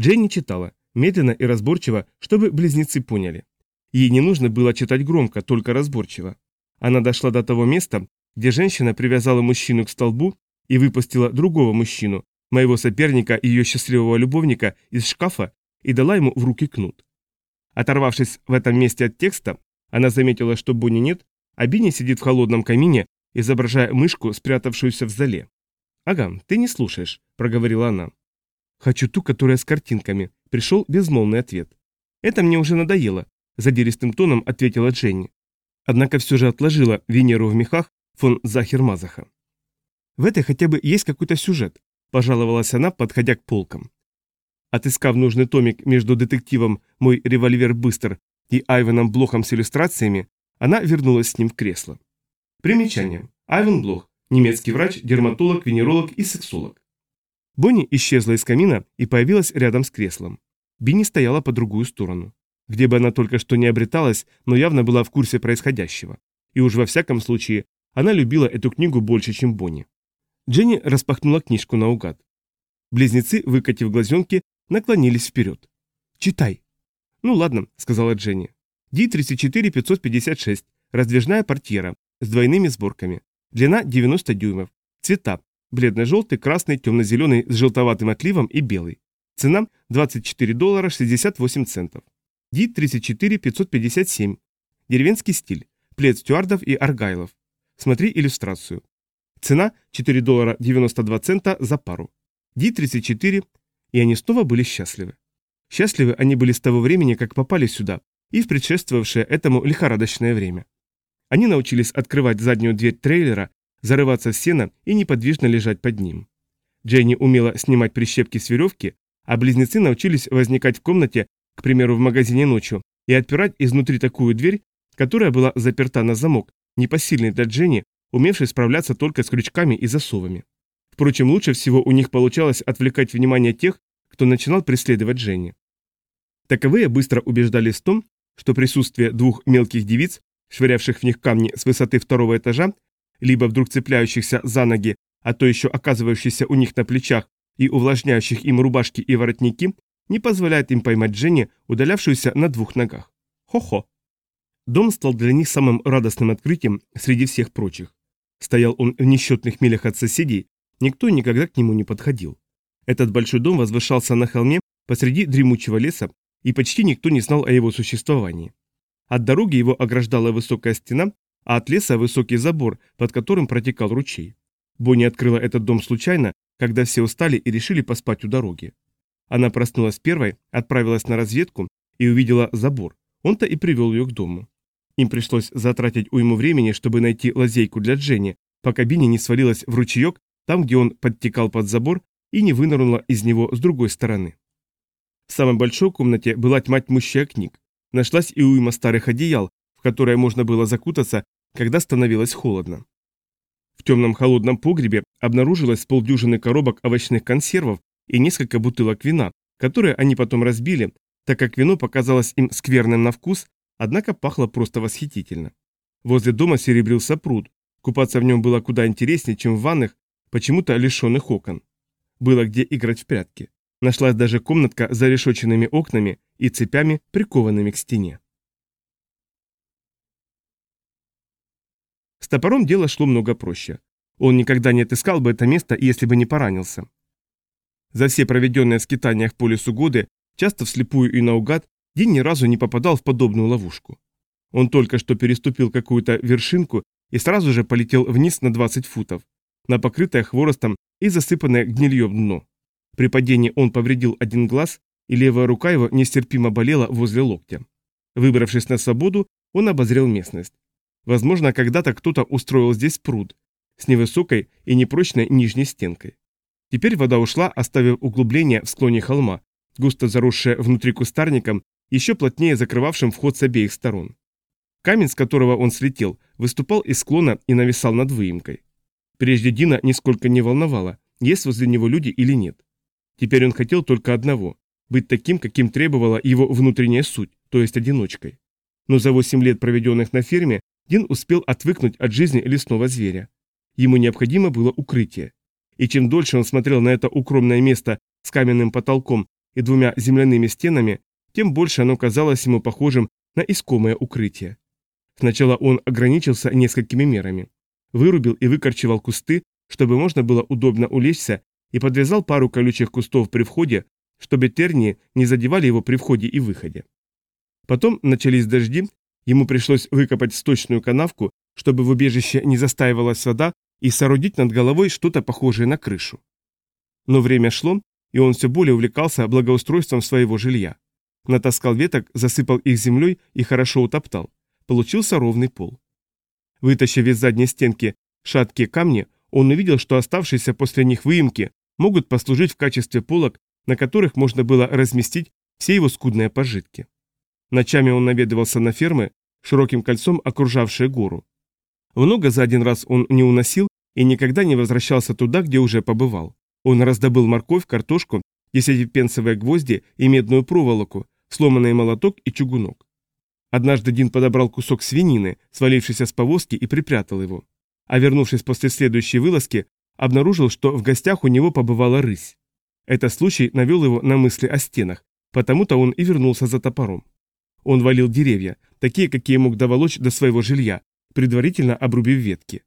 Дженни читала, медленно и разборчиво, чтобы близнецы поняли. Ей не нужно было читать громко, только разборчиво. Она дошла до того места, где женщина привязала мужчину к столбу и выпустила другого мужчину, моего соперника и ее счастливого любовника, из шкафа и дала ему в руки кнут. Оторвавшись в этом месте от текста, она заметила, что Бонни нет, а Бинни сидит в холодном камине, изображая мышку, спрятавшуюся в зале. «Ага, ты не слушаешь», — проговорила она. «Хочу ту, которая с картинками», — пришел безмолвный ответ. «Это мне уже надоело», — задиристым тоном ответила Дженни. Однако все же отложила Венеру в мехах фон Захер-Мазаха. «В этой хотя бы есть какой-то сюжет», – пожаловалась она, подходя к полкам. Отыскав нужный томик между детективом «Мой револьвер быстр» и Айвеном Блохом с иллюстрациями, она вернулась с ним в кресло. Примечание. Айвен Блох. Немецкий врач, дерматолог, венеролог и сексолог. Бонни исчезла из камина и появилась рядом с креслом. Бинни стояла по другую сторону. Где бы она только что не обреталась, но явно была в курсе происходящего. И уж во всяком случае, она любила эту книгу больше, чем Бонни. Дженни распахнула книжку наугад. Близнецы, выкатив глазенки, наклонились вперед. «Читай». «Ну ладно», — сказала Дженни. Ди-34-556, раздвижная портьера, с двойными сборками. Длина 90 дюймов. Цвета. Бледно-желтый, красный, темно-зеленый с желтоватым отливом и белый. Цена 24 доллара 68 центов. Ди-34-557. Деревенский стиль. Плед стюардов и аргайлов. Смотри иллюстрацию. Цена 4 доллара 92 цента за пару. Ди-34, и они снова были счастливы. Счастливы они были с того времени, как попали сюда, и в предшествовавшее этому лихорадочное время. Они научились открывать заднюю дверь трейлера, зарываться в сено и неподвижно лежать под ним. Дженни умела снимать прищепки с веревки, а близнецы научились возникать в комнате, к примеру, в магазине ночью, и отпирать изнутри такую дверь, которая была заперта на замок, непосильный для Дженни, умевший справляться только с крючками и засовами. Впрочем, лучше всего у них получалось отвлекать внимание тех, кто начинал преследовать Дженни. Таковые быстро убеждались в том, что присутствие двух мелких девиц, швырявших в них камни с высоты второго этажа, либо вдруг цепляющихся за ноги, а то еще оказывающихся у них на плечах и увлажняющих им рубашки и воротники, не позволяет им поймать Дженни, удалявшуюся на двух ногах. Хо-хо. Дом стал для них самым радостным открытием среди всех прочих. Стоял он в несчетных милях от соседей, никто никогда к нему не подходил. Этот большой дом возвышался на холме посреди дремучего леса, и почти никто не знал о его существовании. От дороги его ограждала высокая стена, а от леса высокий забор, под которым протекал ручей. Бонни открыла этот дом случайно, когда все устали и решили поспать у дороги. Она проснулась первой, отправилась на разведку и увидела забор. Он-то и привел ее к дому. Им пришлось затратить уйму времени, чтобы найти лазейку для Дженни, пока Бинни не свалилась в ручеек, там, где он подтекал под забор, и не вынырнула из него с другой стороны. В самой большой комнате была тьма тьмущая книг. Нашлась и уйма старых одеял, в которые можно было закутаться, когда становилось холодно. В темном холодном погребе обнаружилось полдюжины коробок овощных консервов и несколько бутылок вина, которые они потом разбили, так как вино показалось им скверным на вкус, однако пахло просто восхитительно. Возле дома серебрился пруд, купаться в нем было куда интереснее, чем в ванных, почему-то лишенных окон. Было где играть в прятки. Нашлась даже комнатка с зарешоченными окнами и цепями, прикованными к стене. С топором дело шло много проще. Он никогда не отыскал бы это место, если бы не поранился. За все проведенные в поле годы, часто вслепую и наугад, Дин ни разу не попадал в подобную ловушку. Он только что переступил какую-то вершинку и сразу же полетел вниз на 20 футов, на покрытое хворостом и засыпанное гнильем дно. При падении он повредил один глаз, и левая рука его нестерпимо болела возле локтя. Выбравшись на свободу, он обозрел местность. Возможно, когда-то кто-то устроил здесь пруд с невысокой и непрочной нижней стенкой. Теперь вода ушла, оставив углубление в склоне холма, густо заросшее внутри кустарником еще плотнее закрывавшим вход с обеих сторон. Камень, с которого он слетел, выступал из склона и нависал над выемкой. Прежде Дина нисколько не волновало, есть возле него люди или нет. Теперь он хотел только одного – быть таким, каким требовала его внутренняя суть, то есть одиночкой. Но за 8 лет, проведенных на ферме, Дин успел отвыкнуть от жизни лесного зверя. Ему необходимо было укрытие. И чем дольше он смотрел на это укромное место с каменным потолком и двумя земляными стенами, тем больше оно казалось ему похожим на искомое укрытие. Сначала он ограничился несколькими мерами. Вырубил и выкорчевал кусты, чтобы можно было удобно улечься, и подвязал пару колючих кустов при входе, чтобы тернии не задевали его при входе и выходе. Потом начались дожди, ему пришлось выкопать сточную канавку, чтобы в убежище не застаивалась вода, и соорудить над головой что-то похожее на крышу. Но время шло, и он все более увлекался благоустройством своего жилья. Натаскал веток, засыпал их землей и хорошо утоптал. Получился ровный пол. Вытащив из задней стенки шаткие камни, он увидел, что оставшиеся после них выемки могут послужить в качестве полок, на которых можно было разместить все его скудные пожитки. Ночами он наведывался на фермы, широким кольцом окружавшие гору. Много за один раз он не уносил и никогда не возвращался туда, где уже побывал. Он раздобыл морковь, картошку, десятипенсовые гвозди и медную проволоку, сломанный молоток и чугунок. Однажды Дин подобрал кусок свинины, свалившийся с повозки, и припрятал его. А вернувшись после следующей вылазки, обнаружил, что в гостях у него побывала рысь. Этот случай навел его на мысли о стенах, потому-то он и вернулся за топором. Он валил деревья, такие, какие мог доволочь до своего жилья, предварительно обрубив ветки.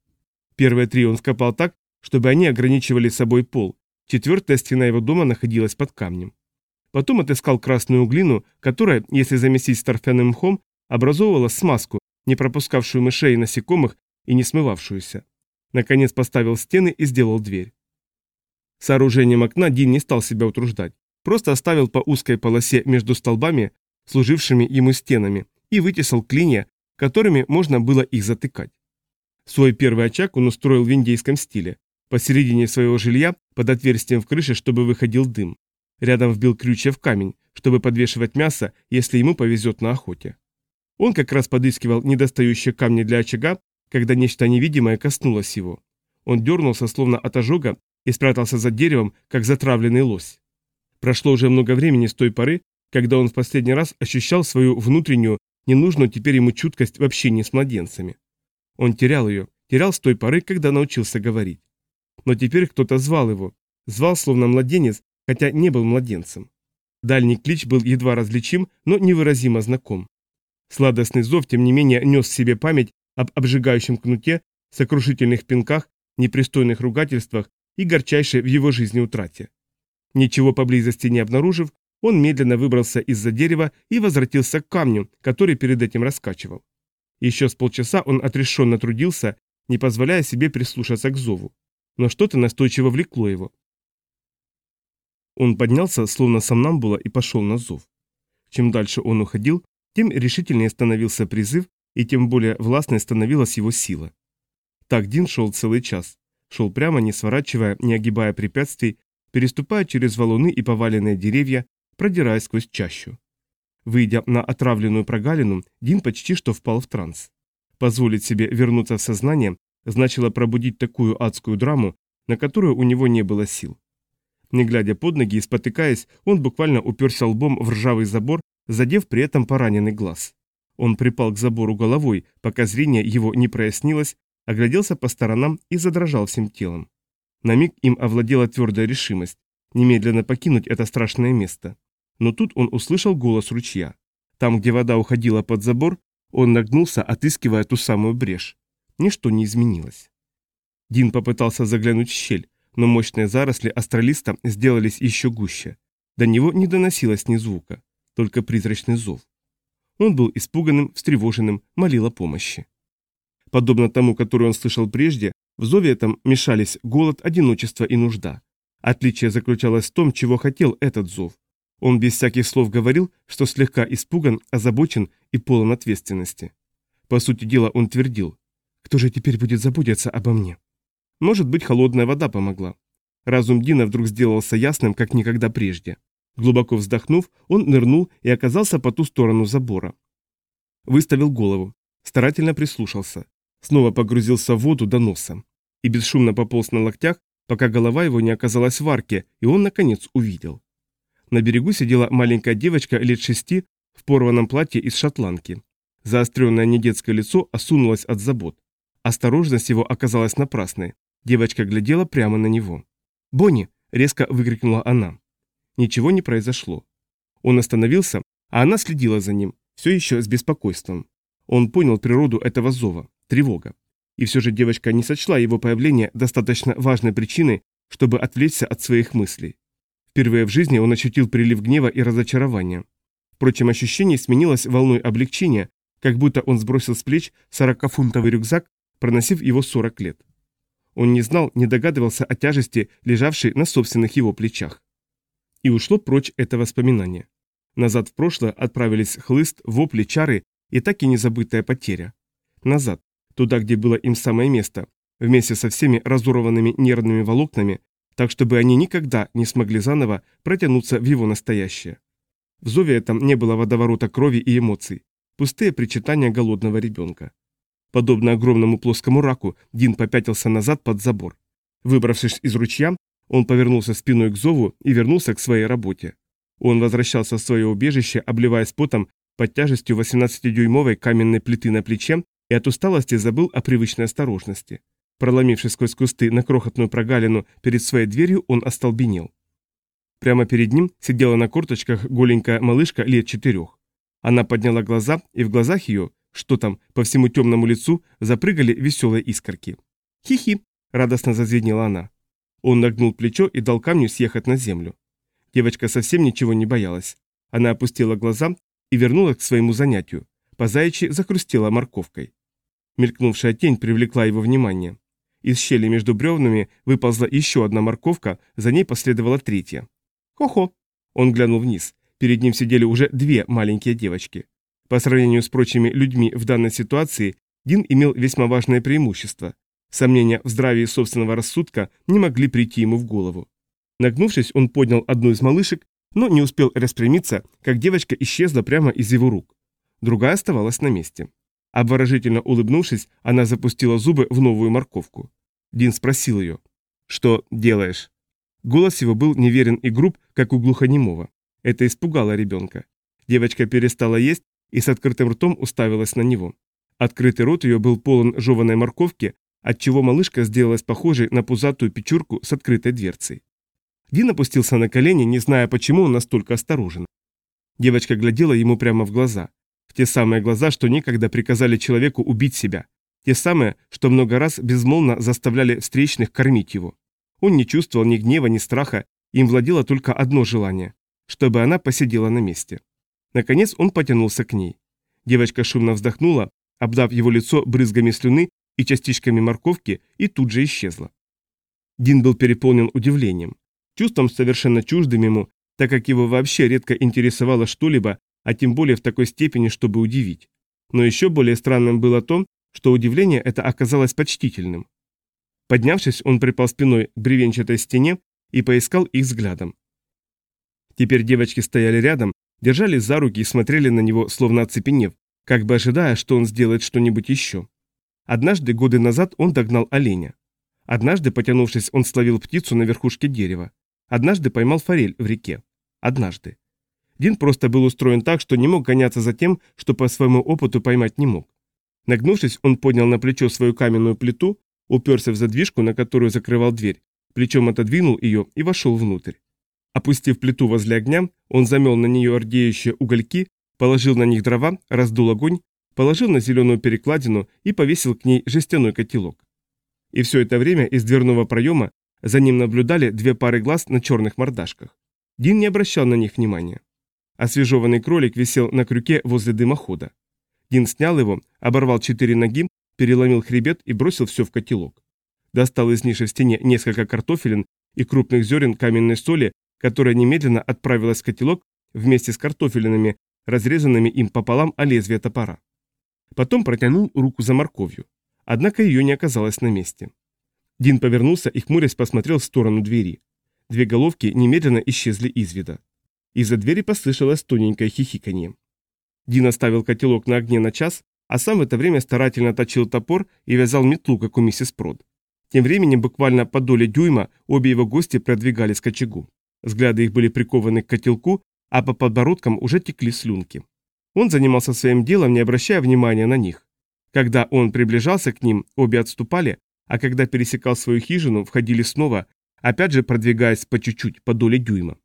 Первые три он вкопал так, чтобы они ограничивали собой пол, четвертая стена его дома находилась под камнем. Потом отыскал красную глину, которая, если замесить с торфяным мхом, образовывала смазку, не пропускавшую мышей и насекомых и не смывавшуюся. Наконец поставил стены и сделал дверь. Сооружением окна Дин не стал себя утруждать, просто оставил по узкой полосе между столбами, служившими ему стенами, и вытесал клинья, которыми можно было их затыкать. Свой первый очаг он устроил в индейском стиле, посередине своего жилья, под отверстием в крыше, чтобы выходил дым. Рядом вбил крючья в камень, чтобы подвешивать мясо, если ему повезет на охоте. Он как раз подыскивал недостающие камни для очага, когда нечто невидимое коснулось его. Он дернулся, словно от ожога, и спрятался за деревом, как затравленный лось. Прошло уже много времени с той поры, когда он в последний раз ощущал свою внутреннюю, ненужную теперь ему чуткость в общении с младенцами. Он терял ее, терял с той поры, когда научился говорить. Но теперь кто-то звал его, звал словно младенец, хотя не был младенцем. Дальний клич был едва различим, но невыразимо знаком. Сладостный зов, тем не менее, нес в себе память об обжигающем кнуте, сокрушительных пинках, непристойных ругательствах и горчайшей в его жизни утрате. Ничего поблизости не обнаружив, он медленно выбрался из-за дерева и возвратился к камню, который перед этим раскачивал. Еще с полчаса он отрешенно трудился, не позволяя себе прислушаться к зову. Но что-то настойчиво влекло его. Он поднялся, словно сам нам было, и пошел на зов. Чем дальше он уходил, тем решительнее становился призыв, и тем более властной становилась его сила. Так Дин шел целый час. Шел прямо, не сворачивая, не огибая препятствий, переступая через валуны и поваленные деревья, продираясь сквозь чащу. Выйдя на отравленную прогалину, Дин почти что впал в транс. Позволить себе вернуться в сознание значило пробудить такую адскую драму, на которую у него не было сил. Не глядя под ноги и спотыкаясь, он буквально уперся лбом в ржавый забор, задев при этом пораненный глаз. Он припал к забору головой, пока зрение его не прояснилось, огляделся по сторонам и задрожал всем телом. На миг им овладела твердая решимость немедленно покинуть это страшное место. Но тут он услышал голос ручья. Там, где вода уходила под забор, он нагнулся, отыскивая ту самую брешь. Ничто не изменилось. Дин попытался заглянуть в щель, но мощные заросли астролиста сделались еще гуще. До него не доносилось ни звука, только призрачный зов. Он был испуганным, встревоженным, молил о помощи. Подобно тому, который он слышал прежде, в зове этом мешались голод, одиночество и нужда. Отличие заключалось в том, чего хотел этот зов. Он без всяких слов говорил, что слегка испуган, озабочен и полон ответственности. По сути дела он твердил, «Кто же теперь будет заботиться обо мне?» Может быть, холодная вода помогла. Разум Дина вдруг сделался ясным, как никогда прежде. Глубоко вздохнув, он нырнул и оказался по ту сторону забора. Выставил голову, старательно прислушался. Снова погрузился в воду до носа. И бесшумно пополз на локтях, пока голова его не оказалась в арке, и он, наконец, увидел. На берегу сидела маленькая девочка лет шести в порванном платье из шотландки. Заостренное недетское лицо осунулось от забот. Осторожность его оказалась напрасной. Девочка глядела прямо на него. «Бонни!» – резко выкрикнула она. Ничего не произошло. Он остановился, а она следила за ним, все еще с беспокойством. Он понял природу этого зова – тревога. И все же девочка не сочла его появление достаточно важной причиной, чтобы отвлечься от своих мыслей. Впервые в жизни он ощутил прилив гнева и разочарования. Впрочем, ощущение сменилось волной облегчения, как будто он сбросил с плеч 40-фунтовый рюкзак, проносив его 40 лет. Он не знал, не догадывался о тяжести, лежавшей на собственных его плечах. И ушло прочь это воспоминание. Назад в прошлое отправились хлыст, вопли, чары и так и незабытая потеря. Назад, туда, где было им самое место, вместе со всеми разорванными нервными волокнами, так чтобы они никогда не смогли заново протянуться в его настоящее. В зове этом не было водоворота крови и эмоций, пустые причитания голодного ребенка. Подобно огромному плоскому раку, Дин попятился назад под забор. Выбравшись из ручья, он повернулся спиной к зову и вернулся к своей работе. Он возвращался в свое убежище, обливаясь потом под тяжестью 18-дюймовой каменной плиты на плече и от усталости забыл о привычной осторожности. Проломившись сквозь кусты на крохотную прогалину перед своей дверью, он остолбенел. Прямо перед ним сидела на корточках голенькая малышка лет четырех. Она подняла глаза, и в глазах ее, что там, по всему темному лицу, запрыгали веселые искорки. «Хи-хи!» – радостно зазвенела она. Он нагнул плечо и дал камню съехать на землю. Девочка совсем ничего не боялась. Она опустила глаза и вернулась к своему занятию. По заячьи захрустела морковкой. Мелькнувшая тень привлекла его внимание. Из щели между бревнами выползла еще одна морковка, за ней последовала третья. «Хо-хо!» Он глянул вниз. Перед ним сидели уже две маленькие девочки. По сравнению с прочими людьми в данной ситуации, Дин имел весьма важное преимущество. Сомнения в здравии собственного рассудка не могли прийти ему в голову. Нагнувшись, он поднял одну из малышек, но не успел распрямиться, как девочка исчезла прямо из его рук. Другая оставалась на месте. Обворожительно улыбнувшись, она запустила зубы в новую морковку. Дин спросил ее. «Что делаешь?» Голос его был неверен и груб, как у глухонемого. Это испугало ребенка. Девочка перестала есть и с открытым ртом уставилась на него. Открытый рот ее был полон жеваной морковки, отчего малышка сделалась похожей на пузатую печурку с открытой дверцей. Дин опустился на колени, не зная, почему он настолько осторожен. Девочка глядела ему прямо в глаза. В те самые глаза, что некогда приказали человеку убить себя. Те самые, что много раз безмолвно заставляли встречных кормить его. Он не чувствовал ни гнева, ни страха, им владело только одно желание – чтобы она посидела на месте. Наконец он потянулся к ней. Девочка шумно вздохнула, обдав его лицо брызгами слюны и частичками морковки, и тут же исчезла. Дин был переполнен удивлением, чувством совершенно чуждым ему, так как его вообще редко интересовало что-либо, а тем более в такой степени, чтобы удивить. Но еще более странным было то, что удивление это оказалось почтительным. Поднявшись, он припал спиной к бревенчатой стене и поискал их взглядом. Теперь девочки стояли рядом, держались за руки и смотрели на него, словно оцепенев, как бы ожидая, что он сделает что-нибудь еще. Однажды, годы назад, он догнал оленя. Однажды, потянувшись, он словил птицу на верхушке дерева. Однажды поймал форель в реке. Однажды. Дин просто был устроен так, что не мог гоняться за тем, что по своему опыту поймать не мог. Нагнувшись, он поднял на плечо свою каменную плиту, уперся в задвижку, на которую закрывал дверь, плечом отодвинул ее и вошел внутрь. Опустив плиту возле огня, он замел на нее ордеющие угольки, положил на них дрова, раздул огонь, положил на зеленую перекладину и повесил к ней жестяной котелок. И все это время из дверного проема за ним наблюдали две пары глаз на черных мордашках. Дин не обращал на них внимания. Освежеванный кролик висел на крюке возле дымохода. Дин снял его, оборвал четыре ноги, переломил хребет и бросил все в котелок. Достал из ниши в стене несколько картофелин и крупных зерен каменной соли, которая немедленно отправилась в котелок вместе с картофелинами, разрезанными им пополам о лезвие топора. Потом протянул руку за морковью. Однако ее не оказалось на месте. Дин повернулся и хмурясь посмотрел в сторону двери. Две головки немедленно исчезли из вида. Из-за двери послышалось тоненькое хихиканье. Дин оставил котелок на огне на час, а сам в это время старательно точил топор и вязал метлу, как у миссис Прод. Тем временем, буквально по доле дюйма, обе его гости продвигались к очагу. Взгляды их были прикованы к котелку, а по подбородкам уже текли слюнки. Он занимался своим делом, не обращая внимания на них. Когда он приближался к ним, обе отступали, а когда пересекал свою хижину, входили снова, опять же продвигаясь по чуть-чуть, по доле дюйма.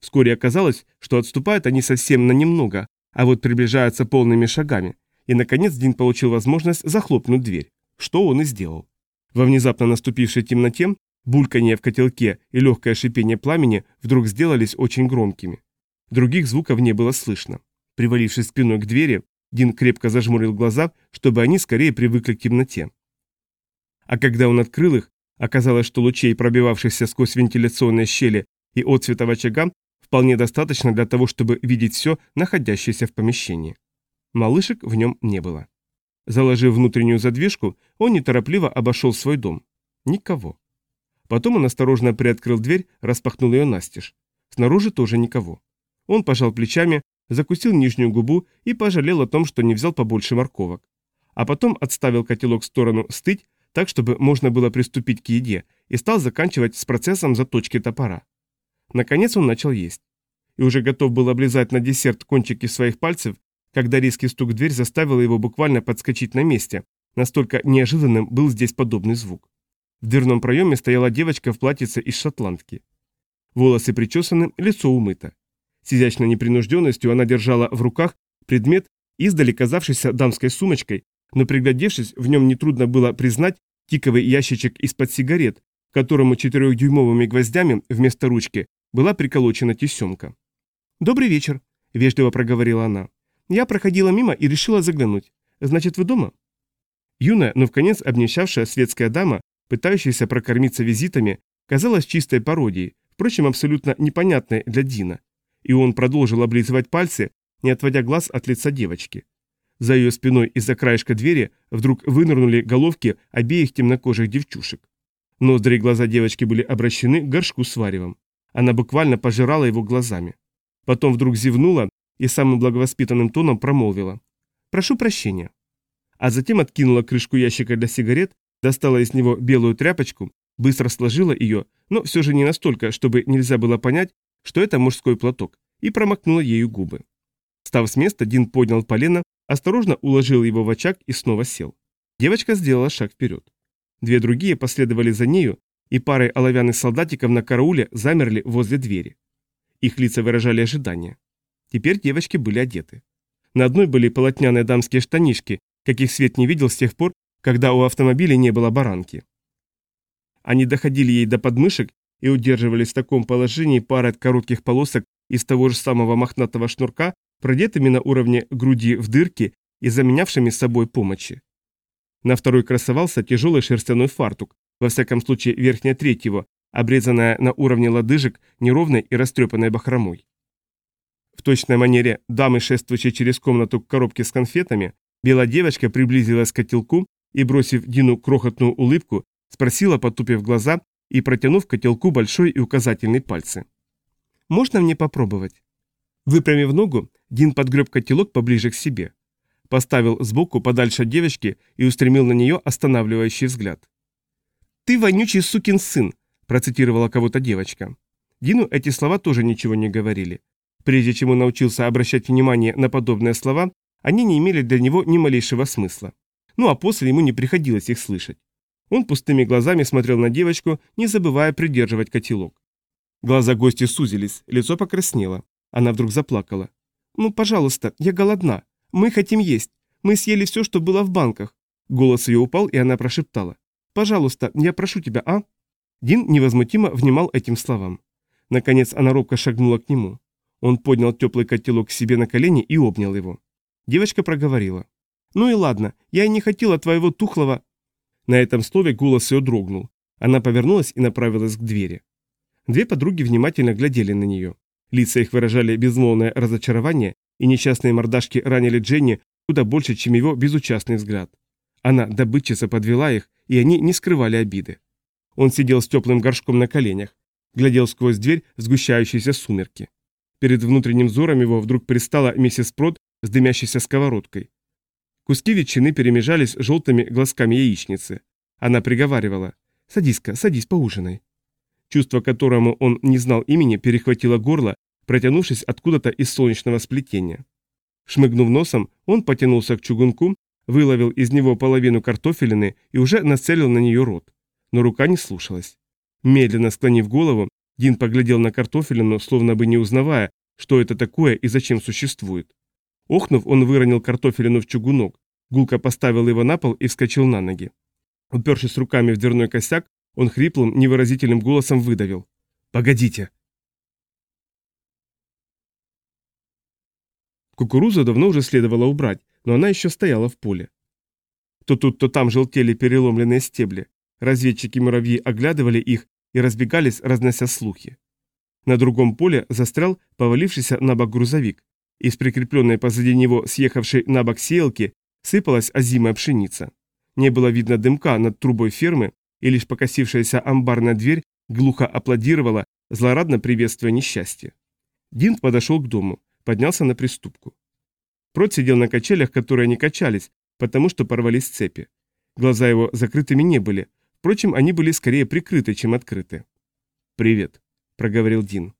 Вскоре оказалось, что отступают они совсем на немного, а вот приближаются полными шагами, и, наконец, Дин получил возможность захлопнуть дверь, что он и сделал. Во внезапно наступившей темноте бульканье в котелке и легкое шипение пламени вдруг сделались очень громкими. Других звуков не было слышно. Привалившись спиной к двери, Дин крепко зажмурил глаза, чтобы они скорее привыкли к темноте. А когда он открыл их, оказалось, что лучей, пробивавшихся сквозь вентиляционные щели и отцветов очага, вполне достаточно для того, чтобы видеть все, находящееся в помещении. Малышек в нем не было. Заложив внутреннюю задвижку, он неторопливо обошел свой дом. Никого. Потом он осторожно приоткрыл дверь, распахнул ее настежь. Снаружи тоже никого. Он пожал плечами, закусил нижнюю губу и пожалел о том, что не взял побольше морковок. А потом отставил котелок в сторону стыть, так, чтобы можно было приступить к еде, и стал заканчивать с процессом заточки топора. Наконец он начал есть. И уже готов был облизать на десерт кончики своих пальцев, когда резкий стук в дверь заставил его буквально подскочить на месте, настолько неожиданным был здесь подобный звук. В дверном проеме стояла девочка в платьице из шотландки. Волосы причесаны, лицо умыто. С изящной непринужденностью она держала в руках предмет, издали казавшийся дамской сумочкой, но приглядевшись, в нем нетрудно было признать тиковый ящичек из-под сигарет, которому четырехдюймовыми гвоздями вместо ручки была приколочена тесемка. «Добрый вечер», — вежливо проговорила она. «Я проходила мимо и решила заглянуть. Значит, вы дома?» Юная, но в конец обнищавшая светская дама, пытающаяся прокормиться визитами, казалась чистой пародией, впрочем, абсолютно непонятной для Дина. И он продолжил облизывать пальцы, не отводя глаз от лица девочки. За ее спиной из-за краешка двери вдруг вынырнули головки обеих темнокожих девчушек. Ноздри и глаза девочки были обращены к горшку с варевом. Она буквально пожирала его глазами. Потом вдруг зевнула и самым благовоспитанным тоном промолвила. «Прошу прощения». А затем откинула крышку ящика для сигарет, достала из него белую тряпочку, быстро сложила ее, но все же не настолько, чтобы нельзя было понять, что это мужской платок, и промокнула ею губы. Став с места, Дин поднял полено, осторожно уложил его в очаг и снова сел. Девочка сделала шаг вперед. Две другие последовали за нею, и парой оловянных солдатиков на карауле замерли возле двери. Их лица выражали ожидание. Теперь девочки были одеты. На одной были полотняные дамские штанишки, каких свет не видел с тех пор, когда у автомобиля не было баранки. Они доходили ей до подмышек и удерживались в таком положении парой коротких полосок из того же самого мохнатого шнурка, продетыми на уровне груди в дырки и заменявшими собой помощи. На второй красовался тяжелый шерстяной фартук, во всяком случае верхняя треть его, обрезанная на уровне лодыжек неровной и растрепанной бахромой. В точной манере дамы, шествующей через комнату к коробке с конфетами, белая девочка приблизилась к котелку и, бросив Дину крохотную улыбку, спросила, потупив глаза и протянув котелку большой и указательный пальцы. «Можно мне попробовать?» Выпрямив ногу, Дин подгреб котелок поближе к себе. Поставил сбоку подальше девочки и устремил на нее останавливающий взгляд. «Ты вонючий сукин сын», – процитировала кого-то девочка. Дину эти слова тоже ничего не говорили. Прежде чем он научился обращать внимание на подобные слова, они не имели для него ни малейшего смысла. Ну а после ему не приходилось их слышать. Он пустыми глазами смотрел на девочку, не забывая придерживать котелок. Глаза гости сузились, лицо покраснело. Она вдруг заплакала. «Ну, пожалуйста, я голодна. Мы хотим есть. Мы съели все, что было в банках». Голос ее упал, и она прошептала. «Пожалуйста, я прошу тебя, а?» Дин невозмутимо внимал этим словам. Наконец она робко шагнула к нему. Он поднял теплый котелок к себе на колени и обнял его. Девочка проговорила. «Ну и ладно, я и не хотела твоего тухлого...» На этом слове голос ее дрогнул. Она повернулась и направилась к двери. Две подруги внимательно глядели на нее. Лица их выражали безмолвное разочарование, и несчастные мордашки ранили Дженни куда больше, чем его безучастный взгляд. Она добытчица подвела их, и они не скрывали обиды. Он сидел с теплым горшком на коленях, глядел сквозь дверь в сгущающиеся сумерки. Перед внутренним взором его вдруг пристала миссис Прод с дымящейся сковородкой. Куски ветчины перемежались желтыми глазками яичницы. Она приговаривала «Садись-ка, садись, поужинай». Чувство, которому он не знал имени, перехватило горло, протянувшись откуда-то из солнечного сплетения. Шмыгнув носом, он потянулся к чугунку, выловил из него половину картофелины и уже нацелил на нее рот. Но рука не слушалась. Медленно склонив голову, Дин поглядел на картофелину, словно бы не узнавая, что это такое и зачем существует. Охнув, он выронил картофелину в чугунок, гулко поставил его на пол и вскочил на ноги. Упершись руками в дверной косяк, он хриплым, невыразительным голосом выдавил. «Погодите!» Кукурузу давно уже следовало убрать, но она еще стояла в поле. То тут, то там желтели переломленные стебли. Разведчики-муравьи оглядывали их и разбегались, разнося слухи. На другом поле застрял повалившийся на бок грузовик. Из прикрепленной позади него съехавшей на бок сеялки сыпалась озимая пшеница. Не было видно дымка над трубой фермы, и лишь покосившаяся амбарная дверь глухо аплодировала, злорадно приветствуя несчастье. Динт подошел к дому, поднялся на приступку. Прот сидел на качелях, которые не качались, потому что порвались цепи. Глаза его закрытыми не были, впрочем, они были скорее прикрыты, чем открыты. «Привет», — проговорил Дин.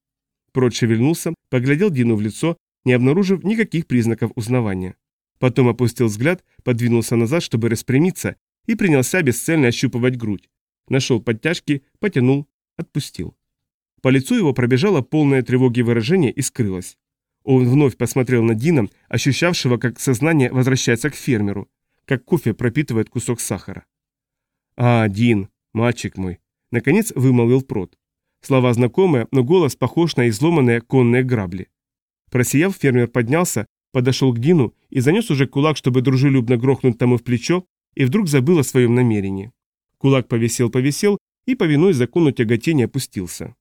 Прот шевельнулся, поглядел Дину в лицо, не обнаружив никаких признаков узнавания. Потом опустил взгляд, подвинулся назад, чтобы распрямиться, и принялся бесцельно ощупывать грудь. Нашел подтяжки, потянул, отпустил. По лицу его пробежало полное тревоги выражение и скрылось. Он вновь посмотрел на Дина, ощущавшего, как сознание возвращается к фермеру, как кофе пропитывает кусок сахара. «А, Дин, мальчик мой!» Наконец вымолвил Прот. Слова знакомые, но голос похож на изломанные конные грабли. Просияв, фермер поднялся, подошел к Дину и занес уже кулак, чтобы дружелюбно грохнуть тому в плечо, и вдруг забыл о своем намерении. Кулак повисел-повисел и, повинуясь закону тяготения, опустился.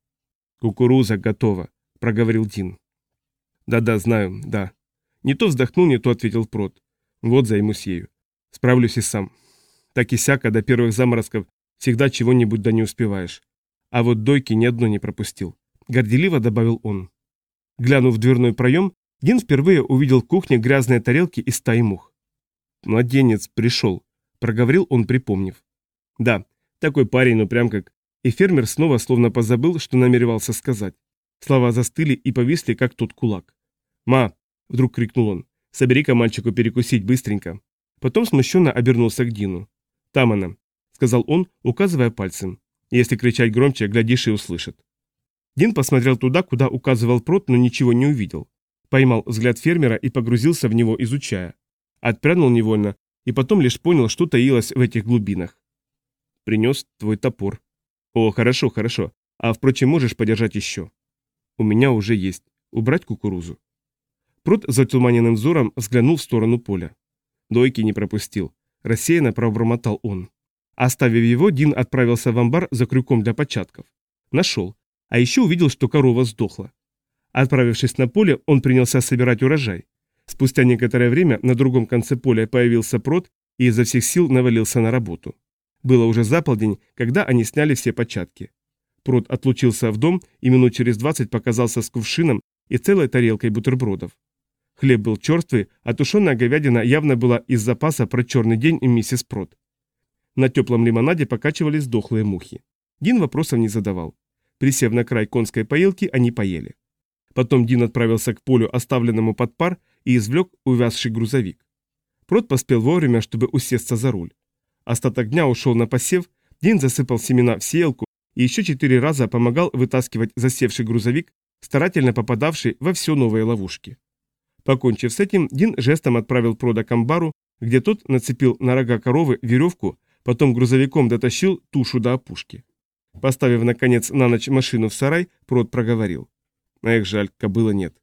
«Кукуруза готова», — проговорил Дин. «Да-да, знаю, да». Не то вздохнул, не то ответил Прот. «Вот займусь ею. Справлюсь и сам. Так и сяко, до первых заморозков всегда чего-нибудь да не успеваешь. А вот дойки ни одной не пропустил». Горделиво добавил он. Глянув в дверной проем, Дин впервые увидел в кухне грязные тарелки и стаи мух. «Младенец пришел», — проговорил он, припомнив. «Да, такой парень, ну прям как...» И фермер снова словно позабыл, что намеревался сказать. Слова застыли и повисли, как тот кулак. «Ма!» – вдруг крикнул он. «Собери-ка мальчику перекусить быстренько». Потом смущенно обернулся к Дину. «Там она», – сказал он, указывая пальцем. «Если кричать громче, глядишь и услышит». Дин посмотрел туда, куда указывал прот, но ничего не увидел. Поймал взгляд фермера и погрузился в него, изучая. Отпрянул невольно, и потом лишь понял, что таилось в этих глубинах. «Принес твой топор». «О, хорошо, хорошо. А, впрочем, можешь подержать еще?» «У меня уже есть. Убрать кукурузу». Прут затуманенным взором взглянул в сторону поля. Дойки не пропустил. Рассеянно пробормотал он. Оставив его, Дин отправился в амбар за крюком для початков. Нашел. А еще увидел, что корова сдохла. Отправившись на поле, он принялся собирать урожай. Спустя некоторое время на другом конце поля появился прот и изо всех сил навалился на работу. Было уже заполдень, когда они сняли все початки. Прот отлучился в дом и минут через двадцать показался с кувшином и целой тарелкой бутербродов. Хлеб был черствый, а тушеная говядина явно была из запаса про черный день и миссис Прот. На теплом лимонаде покачивались дохлые мухи. Дин вопросов не задавал. Присев на край конской поилки, они поели. Потом Дин отправился к полю, оставленному под пар, и извлек увязший грузовик. Прот поспел вовремя, чтобы усесться за руль. Остаток дня ушел на посев, Дин засыпал семена в сеялку и еще четыре раза помогал вытаскивать засевший грузовик, старательно попадавший во все новые ловушки. Покончив с этим, Дин жестом отправил прода к амбару, где тот нацепил на рога коровы веревку, потом грузовиком дотащил тушу до опушки. Поставив, наконец, на ночь машину в сарай, прод проговорил. Эх, жаль, кобыла нет.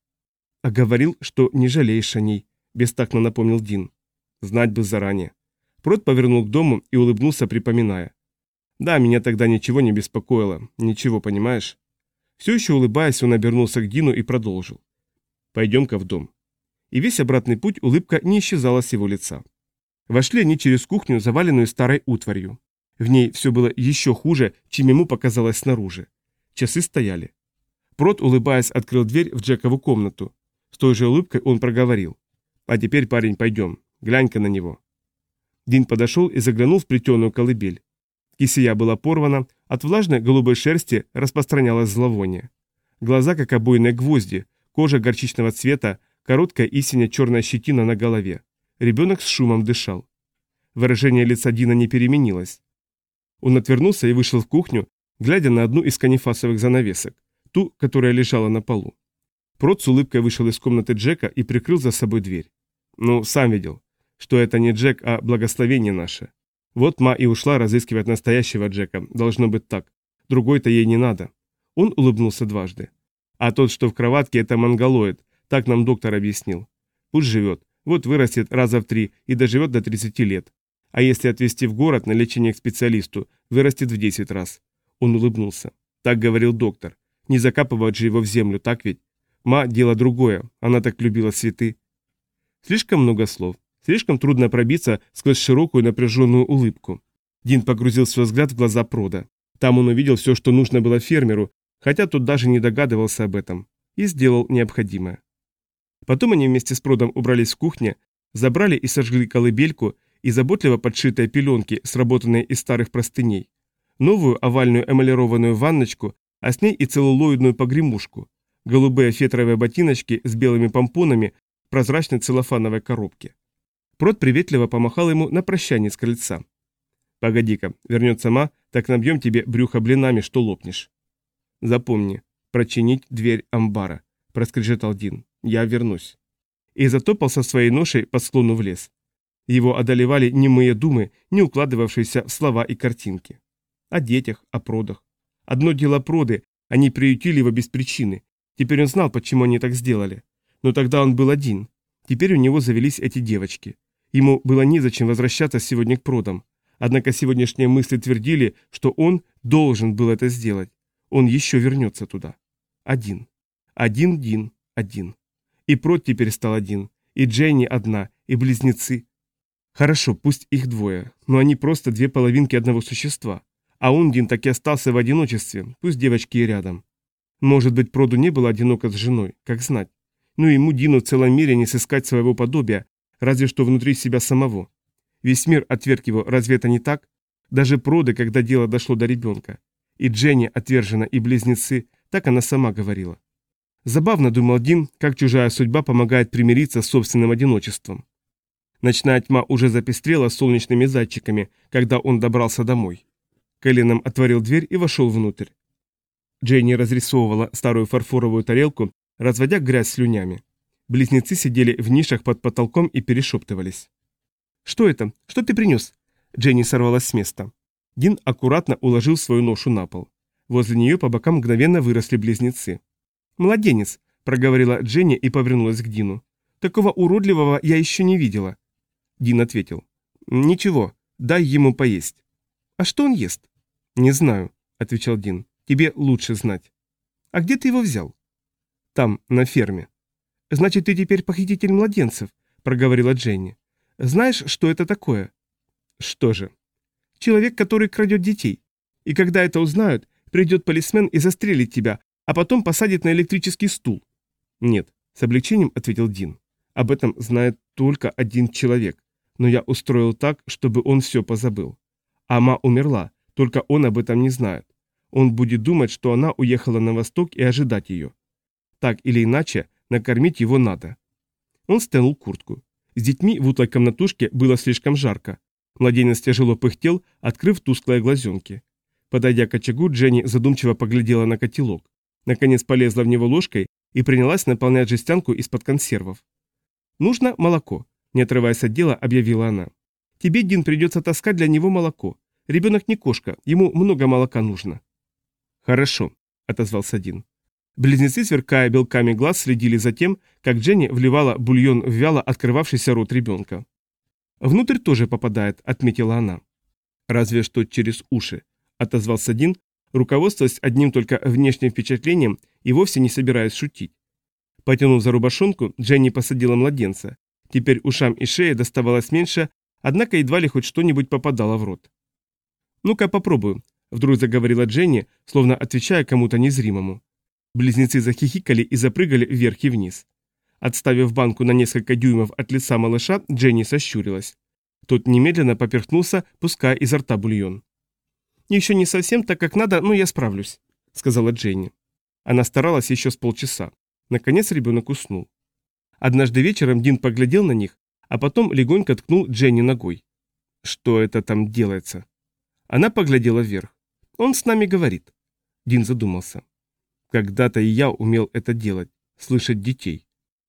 А говорил, что не жалеешь о ней, бестактно напомнил Дин. Знать бы заранее. Прод повернул к дому и улыбнулся, припоминая. Да, меня тогда ничего не беспокоило, ничего, понимаешь? Все еще улыбаясь, он обернулся к Дину и продолжил. Пойдем-ка в дом и весь обратный путь улыбка не исчезала с его лица. Вошли они через кухню, заваленную старой утварью. В ней все было еще хуже, чем ему показалось снаружи. Часы стояли. Прот, улыбаясь, открыл дверь в Джекову комнату. С той же улыбкой он проговорил. «А теперь, парень, пойдем. Глянь-ка на него». Дин подошел и заглянул в плетеную колыбель. Кисия была порвана, от влажной голубой шерсти распространялось зловоние. Глаза, как обойные гвозди, кожа горчичного цвета, Короткая и синя-черная щетина на голове. Ребенок с шумом дышал. Выражение лица Дина не переменилось. Он отвернулся и вышел в кухню, глядя на одну из канифасовых занавесок. ту, которая лежала на полу. Прот с улыбкой вышел из комнаты Джека и прикрыл за собой дверь. Ну, сам видел, что это не Джек, а благословение наше. Вот Ма и ушла разыскивать настоящего Джека, должно быть так. Другой-то ей не надо. Он улыбнулся дважды. А тот, что в кроватке, это монголоид, так нам доктор объяснил. Пусть живет, вот вырастет раза в три и доживет до 30 лет. А если отвезти в город на лечение к специалисту, вырастет в 10 раз. Он улыбнулся. Так говорил доктор. Не закапывать же его в землю, так ведь? Ма – дело другое, она так любила цветы. Слишком много слов. Слишком трудно пробиться сквозь широкую напряженную улыбку. Дин погрузил свой взгляд в глаза Прода. Там он увидел все, что нужно было фермеру, хотя тот даже не догадывался об этом, и сделал необходимое. Потом они вместе с Продом убрались в кухне, забрали и сожгли колыбельку и заботливо подшитые пеленки, сработанные из старых простыней, новую овальную эмалированную ванночку, а с ней и целлулоидную погремушку, голубые фетровые ботиночки с белыми помпонами в прозрачной целлофановой коробке. Прод приветливо помахал ему на прощание с крыльца. «Погоди-ка, вернется Ма, так набьем тебе брюхо блинами, что лопнешь». «Запомни, прочинить дверь амбара», – проскрежетал Дин. «Я вернусь». И затопал со своей ношей по склону в лес. Его одолевали немые думы, не укладывавшиеся в слова и картинки. О детях, о продах. Одно дело проды, они приютили его без причины. Теперь он знал, почему они так сделали. Но тогда он был один. Теперь у него завелись эти девочки. Ему было незачем возвращаться сегодня к продам. Однако сегодняшние мысли твердили, что он должен был это сделать. Он еще вернется туда. Один. Один Дин, один. И прод теперь стал один. И Дженни одна, и близнецы. Хорошо, пусть их двое, но они просто две половинки одного существа. А Ундин так и остался в одиночестве, пусть девочки и рядом. Может быть, Проду не было одиноко с женой, как знать. Но ему Дину в целом мире не сыскать своего подобия, разве что внутри себя самого. Весь мир отверг его, разве это не так? Даже Проды, когда дело дошло до ребенка. И Дженни отвержена, и близнецы, так она сама говорила. Забавно, думал Дин, как чужая судьба помогает примириться с собственным одиночеством. Ночная тьма уже запестрела солнечными зайчиками, когда он добрался домой. Кэлленом отворил дверь и вошел внутрь. Дженни разрисовывала старую фарфоровую тарелку, разводя грязь слюнями. Близнецы сидели в нишах под потолком и перешептывались. «Что это? Что ты принес?» Дженни сорвалась с места. Дин аккуратно уложил свою ношу на пол. Возле нее по бокам мгновенно выросли близнецы. «Младенец», — проговорила Дженни и повернулась к Дину. «Такого уродливого я еще не видела». Дин ответил. «Ничего, дай ему поесть». «А что он ест?» «Не знаю», — отвечал Дин. «Тебе лучше знать». «А где ты его взял?» «Там, на ферме». «Значит, ты теперь похититель младенцев», — проговорила Дженни. «Знаешь, что это такое?» «Что же?» «Человек, который крадет детей. И когда это узнают, придет полисмен и застрелит тебя, а потом посадит на электрический стул». «Нет», — с облегчением ответил Дин. «Об этом знает только один человек, но я устроил так, чтобы он все позабыл. Ама умерла, только он об этом не знает. Он будет думать, что она уехала на восток и ожидать ее. Так или иначе, накормить его надо. Он стянул куртку. С детьми в утлой комнатушке было слишком жарко. Младенец тяжело пыхтел, открыв тусклые глазенки. Подойдя к очагу, Дженни задумчиво поглядела на котелок. Наконец полезла в него ложкой и принялась наполнять жестянку из-под консервов. «Нужно молоко», — не отрываясь от дела, объявила она. «Тебе, Дин, придется таскать для него молоко. Ребенок не кошка, ему много молока нужно». «Хорошо», — отозвался Дин. Близнецы, сверкая белками глаз, следили за тем, как Дженни вливала бульон в вяло открывавшийся рот ребенка. «Внутрь тоже попадает», — отметила она. «Разве что через уши», — отозвался Дин, руководствуясь одним только внешним впечатлением и вовсе не собираясь шутить. Потянув за рубашонку, Дженни посадила младенца. Теперь ушам и шее доставалось меньше, однако едва ли хоть что-нибудь попадало в рот. «Ну-ка попробую», — вдруг заговорила Дженни, словно отвечая кому-то незримому. Близнецы захихикали и запрыгали вверх и вниз. Отставив банку на несколько дюймов от лица малыша, Дженни сощурилась. Тот немедленно поперхнулся, пуская изо рта бульон. «Еще не совсем так, как надо, но я справлюсь», — сказала Дженни. Она старалась еще с полчаса. Наконец ребенок уснул. Однажды вечером Дин поглядел на них, а потом легонько ткнул Дженни ногой. «Что это там делается?» Она поглядела вверх. «Он с нами говорит». Дин задумался. Когда-то и я умел это делать, слышать детей.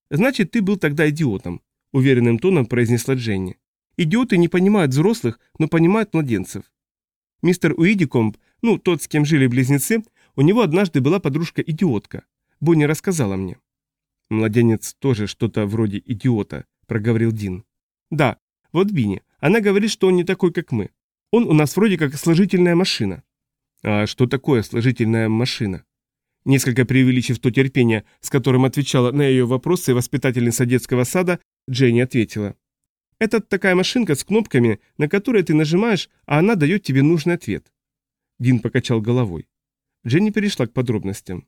Значит, ты был тогда идиотом, уверенным тоном произнесла Дженни. Идиоты не понимают взрослых, но понимают младенцев. Мистер Уидикомб, ну, тот, с кем жили близнецы, у него однажды была подружка-идиотка. Бонни рассказала мне. «Младенец тоже что-то вроде идиота», — проговорил Дин. «Да, вот Бинни. Она говорит, что он не такой, как мы. Он у нас вроде как сложительная машина». «А что такое сложительная машина?» Несколько преувеличив то терпение, с которым отвечала на ее вопросы воспитательница детского сада, Дженни ответила. «Это такая машинка с кнопками, на которые ты нажимаешь, а она дает тебе нужный ответ». Дин покачал головой. Дженни перешла к подробностям.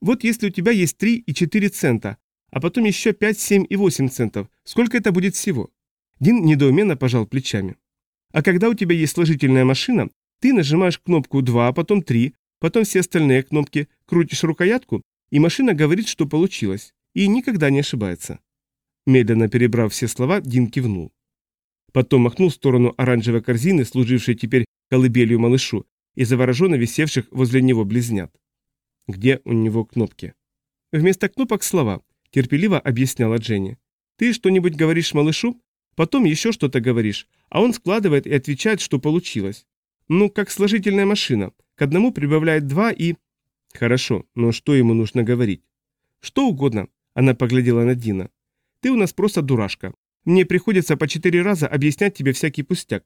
«Вот если у тебя есть 3 и 4 цента, а потом еще 5, 7 и 8 центов, сколько это будет всего?» Дин недоуменно пожал плечами. «А когда у тебя есть сложительная машина, ты нажимаешь кнопку 2, а потом 3, потом все остальные кнопки, крутишь рукоятку, и машина говорит, что получилось, и никогда не ошибается». Медленно перебрав все слова, Дин кивнул. Потом махнул в сторону оранжевой корзины, служившей теперь колыбелью малышу, и завороженно висевших возле него близнят. Где у него кнопки? Вместо кнопок слова, терпеливо объясняла Дженни. Ты что-нибудь говоришь малышу, потом еще что-то говоришь, а он складывает и отвечает, что получилось. Ну, как сложительная машина. К одному прибавляет два и... Хорошо, но что ему нужно говорить? Что угодно, она поглядела на Дина. Ты у нас просто дурашка. Мне приходится по четыре раза объяснять тебе всякий пустяк.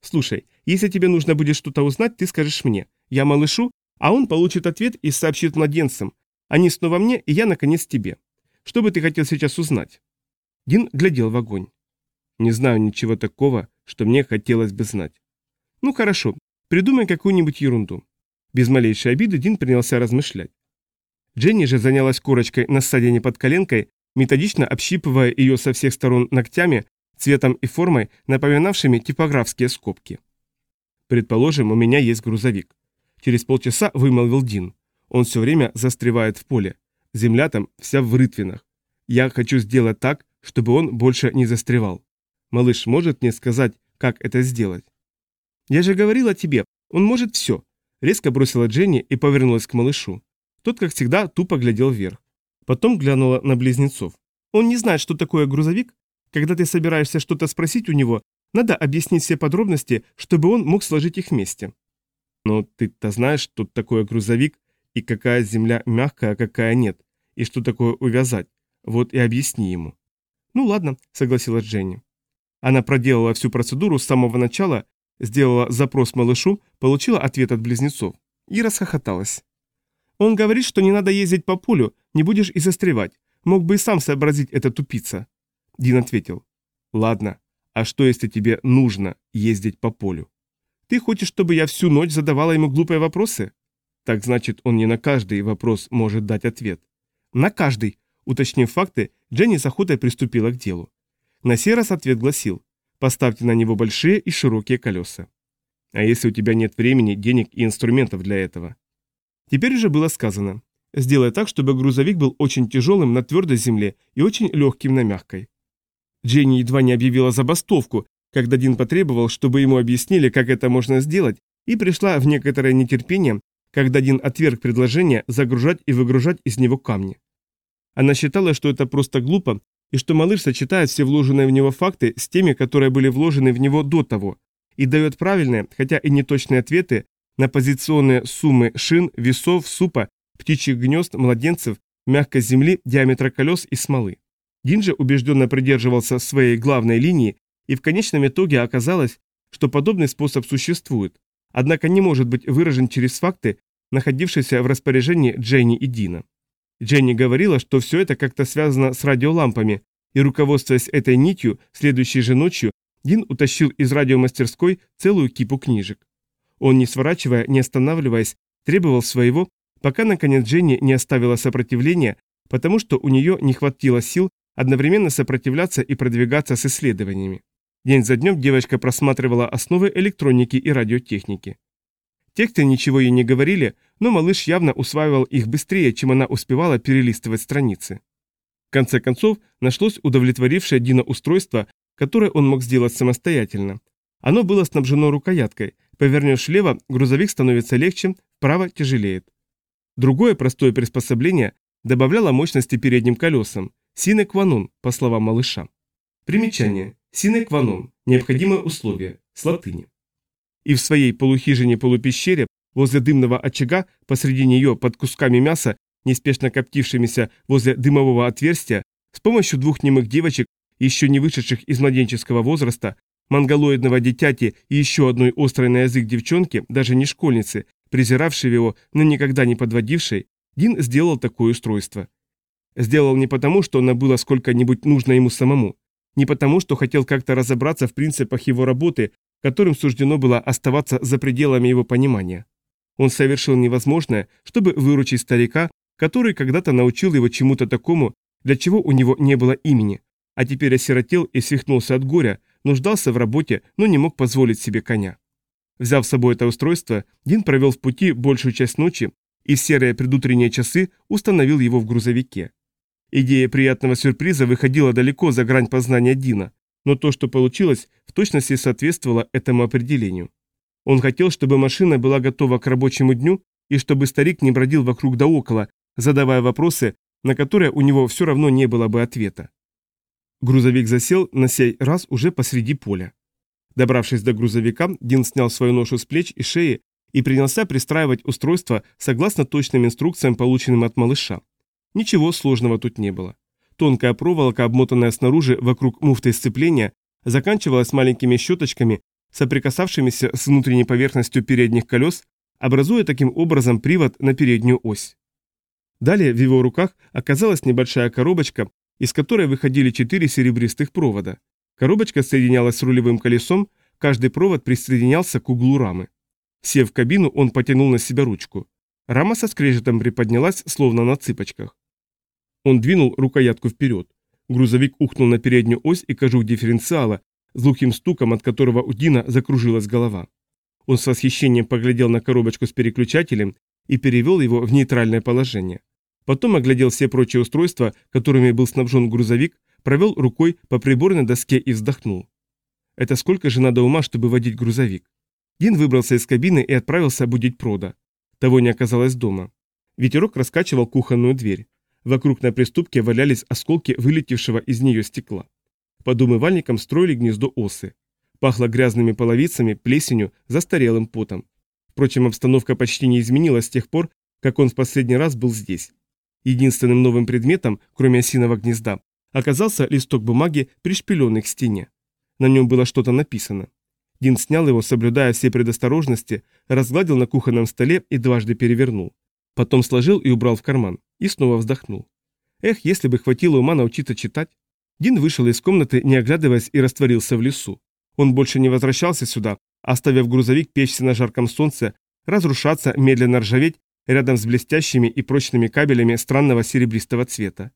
Слушай, если тебе нужно будет что-то узнать, ты скажешь мне. Я малышу, а он получит ответ и сообщит младенцам. Они снова мне, и я, наконец, тебе. Что бы ты хотел сейчас узнать?» Дин глядел в огонь. «Не знаю ничего такого, что мне хотелось бы знать». «Ну хорошо, придумай какую-нибудь ерунду». Без малейшей обиды Дин принялся размышлять. Дженни же занялась корочкой на ссадине под коленкой, методично общипывая ее со всех сторон ногтями, цветом и формой, напоминавшими типографские скобки. Предположим, у меня есть грузовик. Через полчаса вымолвил Дин. Он все время застревает в поле. Земля там вся в рытвинах. Я хочу сделать так, чтобы он больше не застревал. Малыш может мне сказать, как это сделать? Я же говорила тебе, он может все. Резко бросила Дженни и повернулась к малышу. Тот, как всегда, тупо глядел вверх. Потом глянула на близнецов. Он не знает, что такое грузовик, когда ты собираешься что-то спросить у него, надо объяснить все подробности, чтобы он мог сложить их вместе. Но ты-то знаешь, что такое грузовик, и какая земля мягкая, а какая нет, и что такое увязать. Вот и объясни ему. Ну ладно, согласилась Дженни. Она проделала всю процедуру с самого начала, сделала запрос малышу, получила ответ от близнецов и расхохоталась. Он говорит, что не надо ездить по полю, не будешь и застревать. Мог бы и сам сообразить это тупица. Дин ответил. «Ладно, а что если тебе нужно ездить по полю? Ты хочешь, чтобы я всю ночь задавала ему глупые вопросы? Так значит, он не на каждый вопрос может дать ответ. На каждый. Уточнив факты, Дженни с охотой приступила к делу. На сей раз ответ гласил. Поставьте на него большие и широкие колеса. А если у тебя нет времени, денег и инструментов для этого? Теперь уже было сказано. Сделай так, чтобы грузовик был очень тяжелым на твердой земле и очень легким на мягкой. Дженни едва не объявила забастовку, когда Дин потребовал, чтобы ему объяснили, как это можно сделать, и пришла в некоторое нетерпение, когда Дин отверг предложение загружать и выгружать из него камни. Она считала, что это просто глупо, и что малыш сочетает все вложенные в него факты с теми, которые были вложены в него до того, и дает правильные, хотя и неточные ответы на позиционные суммы шин, весов, супа, птичьих гнезд, младенцев, мягкой земли, диаметра колес и смолы. Дин же убежденно придерживался своей главной линии, и в конечном итоге оказалось, что подобный способ существует, однако не может быть выражен через факты, находившиеся в распоряжении Дженни и Дина. Дженни говорила, что все это как-то связано с радиолампами, и руководствуясь этой нитью, следующей же ночью Дин утащил из радиомастерской целую кипу книжек. Он, не сворачивая, не останавливаясь, требовал своего, пока наконец Дженни не оставила сопротивления, потому что у нее не хватило сил одновременно сопротивляться и продвигаться с исследованиями. День за днем девочка просматривала основы электроники и радиотехники. Тексты ничего ей не говорили, но малыш явно усваивал их быстрее, чем она успевала перелистывать страницы. В конце концов, нашлось удовлетворившее Дина устройство, которое он мог сделать самостоятельно. Оно было снабжено рукояткой. Повернешь влево, грузовик становится легче, вправо тяжелеет. Другое простое приспособление добавляло мощности передним колесам. Синекванон, по словам малыша. Примечание. Синекванон. Необходимое условие. С латыни. И в своей полухижине-полупещере, возле дымного очага, посреди нее, под кусками мяса, неспешно коптившимися возле дымового отверстия, с помощью двух немых девочек, еще не вышедших из младенческого возраста, монголоидного дитяти и еще одной острой на язык девчонки, даже не школьницы, презиравшей его, но никогда не подводившей, Дин сделал такое устройство. Сделал не потому, что оно было сколько-нибудь нужно ему самому, не потому, что хотел как-то разобраться в принципах его работы, которым суждено было оставаться за пределами его понимания. Он совершил невозможное, чтобы выручить старика, который когда-то научил его чему-то такому, для чего у него не было имени, а теперь осиротел и свихнулся от горя, нуждался в работе, но не мог позволить себе коня. Взяв с собой это устройство, Дин провел в пути большую часть ночи и в серые предутренние часы установил его в грузовике. Идея приятного сюрприза выходила далеко за грань познания Дина, но то, что получилось, в точности соответствовало этому определению. Он хотел, чтобы машина была готова к рабочему дню и чтобы старик не бродил вокруг да около, задавая вопросы, на которые у него все равно не было бы ответа. Грузовик засел на сей раз уже посреди поля. Добравшись до грузовика, Дин снял свою ношу с плеч и шеи и принялся пристраивать устройство согласно точным инструкциям, полученным от малыша. Ничего сложного тут не было. Тонкая проволока, обмотанная снаружи вокруг муфты сцепления, заканчивалась маленькими щеточками, соприкасавшимися с внутренней поверхностью передних колес, образуя таким образом привод на переднюю ось. Далее в его руках оказалась небольшая коробочка, из которой выходили четыре серебристых провода. Коробочка соединялась с рулевым колесом, каждый провод присоединялся к углу рамы. Сев в кабину, он потянул на себя ручку. Рама со скрежетом приподнялась, словно на цыпочках. Он двинул рукоятку вперед. Грузовик ухнул на переднюю ось и кожух дифференциала, с глухим стуком, от которого у Дина закружилась голова. Он с восхищением поглядел на коробочку с переключателем и перевел его в нейтральное положение. Потом оглядел все прочие устройства, которыми был снабжен грузовик, провел рукой по приборной доске и вздохнул. Это сколько же надо ума, чтобы водить грузовик? Дин выбрался из кабины и отправился будить прода. Того не оказалось дома. Ветерок раскачивал кухонную дверь. Вокруг на приступке валялись осколки вылетевшего из нее стекла. Под умывальником строили гнездо осы. Пахло грязными половицами, плесенью, застарелым потом. Впрочем, обстановка почти не изменилась с тех пор, как он в последний раз был здесь. Единственным новым предметом, кроме осиного гнезда, оказался листок бумаги, пришпиленный к стене. На нем было что-то написано. Дин снял его, соблюдая все предосторожности, разгладил на кухонном столе и дважды перевернул. Потом сложил и убрал в карман. И снова вздохнул. Эх, если бы хватило ума научиться читать. Дин вышел из комнаты, не оглядываясь, и растворился в лесу. Он больше не возвращался сюда, оставив грузовик печься на жарком солнце, разрушаться, медленно ржаветь рядом с блестящими и прочными кабелями странного серебристого цвета.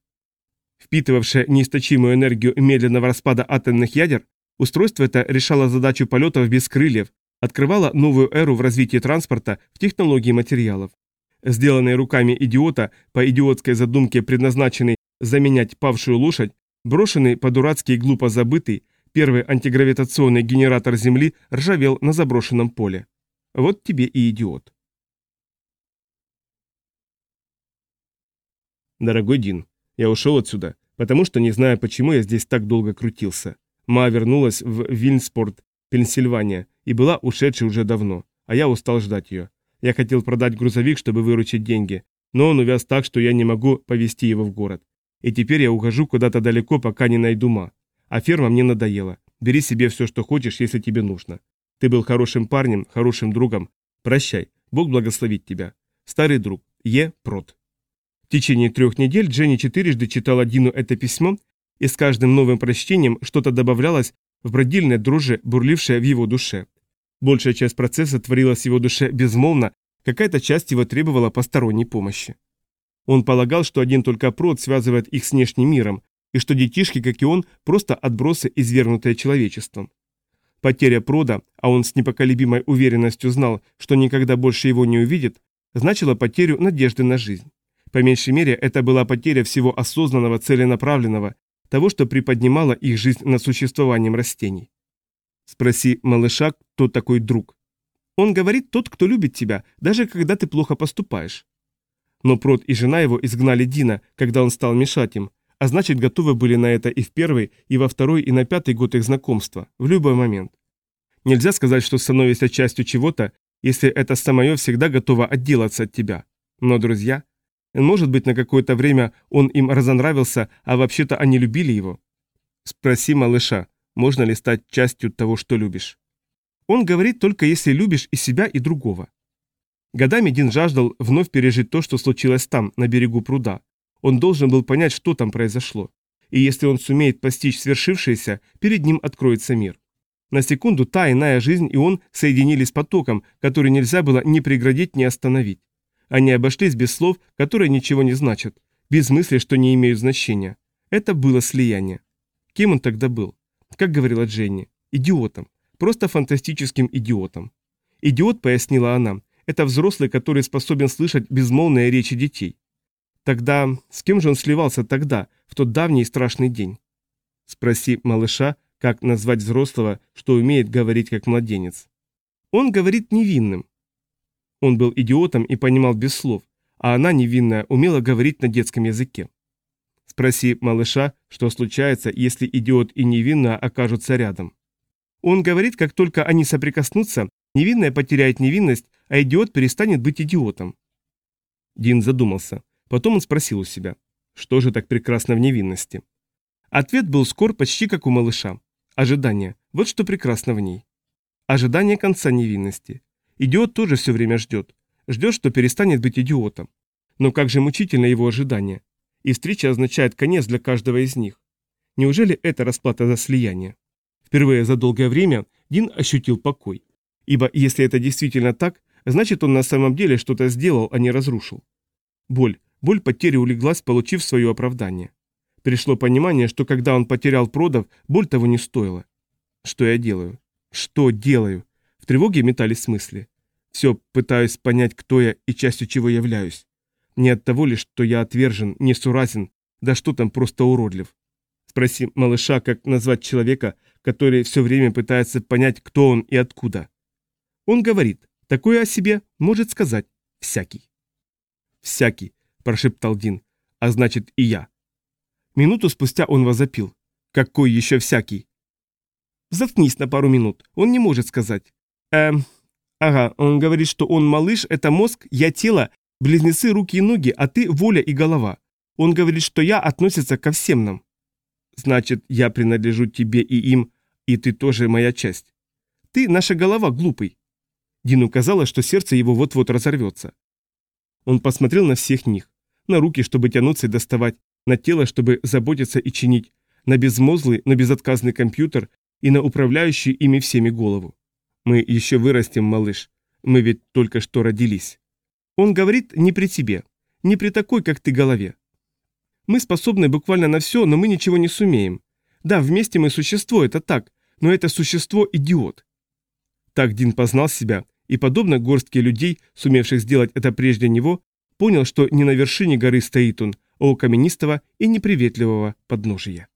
Впитывавшее неисточимую энергию медленного распада атомных ядер, устройство это решало задачу полетов без крыльев, открывало новую эру в развитии транспорта в технологии материалов. Сделанный руками идиота, по идиотской задумке предназначенный заменять павшую лошадь, брошенный по-дурацки и глупо забытый, первый антигравитационный генератор Земли ржавел на заброшенном поле. Вот тебе и идиот. Дорогой Дин, я ушел отсюда, потому что не знаю, почему я здесь так долго крутился. Ма вернулась в Вильнспорт, Пенсильвания, и была ушедшей уже давно, а я устал ждать ее. Я хотел продать грузовик, чтобы выручить деньги, но он увяз так, что я не могу повезти его в город. И теперь я ухожу куда-то далеко, пока не найду Ма. А ферма мне надоела. Бери себе все, что хочешь, если тебе нужно. Ты был хорошим парнем, хорошим другом. Прощай, Бог благословит тебя. Старый друг, Е. Прот. В течение трех недель Дженни четырежды читала Дину это письмо, и с каждым новым прочтением что-то добавлялось в бродильной дрожи, бурлившее в его душе. Большая часть процесса творилась в его душе безмолвно, какая-то часть его требовала посторонней помощи. Он полагал, что один только прод связывает их с внешним миром, и что детишки, как и он, просто отбросы, извергнутые человечеством. Потеря прода, а он с непоколебимой уверенностью знал, что никогда больше его не увидит, значила потерю надежды на жизнь. По меньшей мере, это была потеря всего осознанного, целенаправленного, того, что приподнимало их жизнь над существованием растений. Спроси малыша, кто такой друг. Он говорит тот, кто любит тебя, даже когда ты плохо поступаешь. Но Прот и жена его изгнали Дина, когда он стал мешать им, а значит готовы были на это и в первый, и во второй, и на пятый год их знакомства, в любой момент. Нельзя сказать, что становишься частью чего-то, если это самое всегда готово отделаться от тебя. Но, друзья, может быть, на какое-то время он им разонравился, а вообще-то они любили его? Спроси малыша, можно ли стать частью того, что любишь. Он говорит только если любишь и себя, и другого. Годами Дин жаждал вновь пережить то, что случилось там, на берегу пруда. Он должен был понять, что там произошло. И если он сумеет постичь свершившееся, перед ним откроется мир. На секунду та иная жизнь и он соединились с потоком, который нельзя было ни преградить, ни остановить. Они обошлись без слов, которые ничего не значат, без мысли, что не имеют значения. Это было слияние. Кем он тогда был? Как говорила Дженни, идиотом. Просто фантастическим идиотом. Идиот, пояснила она, это взрослый, который способен слышать безмолвные речи детей. Тогда с кем же он сливался тогда, в тот давний и страшный день? Спроси малыша, как назвать взрослого, что умеет говорить как младенец. Он говорит невинным. Он был идиотом и понимал без слов, а она, невинная, умела говорить на детском языке. Спроси малыша, что случается, если идиот и невинная окажутся рядом. Он говорит, как только они соприкоснутся, невинная потеряет невинность, а идиот перестанет быть идиотом. Дин задумался. Потом он спросил у себя, что же так прекрасно в невинности? Ответ был скор почти как у малыша. Ожидание. Вот что прекрасно в ней. Ожидание конца невинности. Идиот тоже все время ждет. Ждет, что перестанет быть идиотом. Но как же мучительно его ожидание. И встреча означает конец для каждого из них. Неужели это расплата за слияние? Впервые за долгое время Дин ощутил покой. Ибо если это действительно так, значит он на самом деле что-то сделал, а не разрушил. Боль. Боль потери улеглась, получив свое оправдание. Пришло понимание, что когда он потерял продав, боль того не стоила. Что я делаю? Что делаю? В тревоге метались мысли. Все пытаюсь понять, кто я и частью чего являюсь. Не от того лишь, что я отвержен, несуразен, да что там просто уродлив. Спроси малыша, как назвать человека, который все время пытается понять, кто он и откуда. Он говорит, такое о себе может сказать всякий. «Всякий», – прошептал Дин, – «а значит и я». Минуту спустя он возопил. «Какой еще всякий?» «Заткнись на пару минут, он не может сказать». «Эм...» «Ага, он говорит, что он малыш, это мозг, я тело, близнецы руки и ноги, а ты воля и голова. Он говорит, что я относится ко всем нам». «Значит, я принадлежу тебе и им, и ты тоже моя часть». «Ты наша голова, глупый». Дину казалось, что сердце его вот-вот разорвется. Он посмотрел на всех них, на руки, чтобы тянуться и доставать, на тело, чтобы заботиться и чинить, на безмозглый, но безотказный компьютер и на управляющий ими всеми голову. Мы еще вырастем, малыш. Мы ведь только что родились. Он говорит не при тебе, не при такой, как ты, голове. Мы способны буквально на все, но мы ничего не сумеем. Да, вместе мы существо, это так, но это существо идиот. Так Дин познал себя, и, подобно горстке людей, сумевших сделать это прежде него, понял, что не на вершине горы стоит он, у каменистого и неприветливого подножия.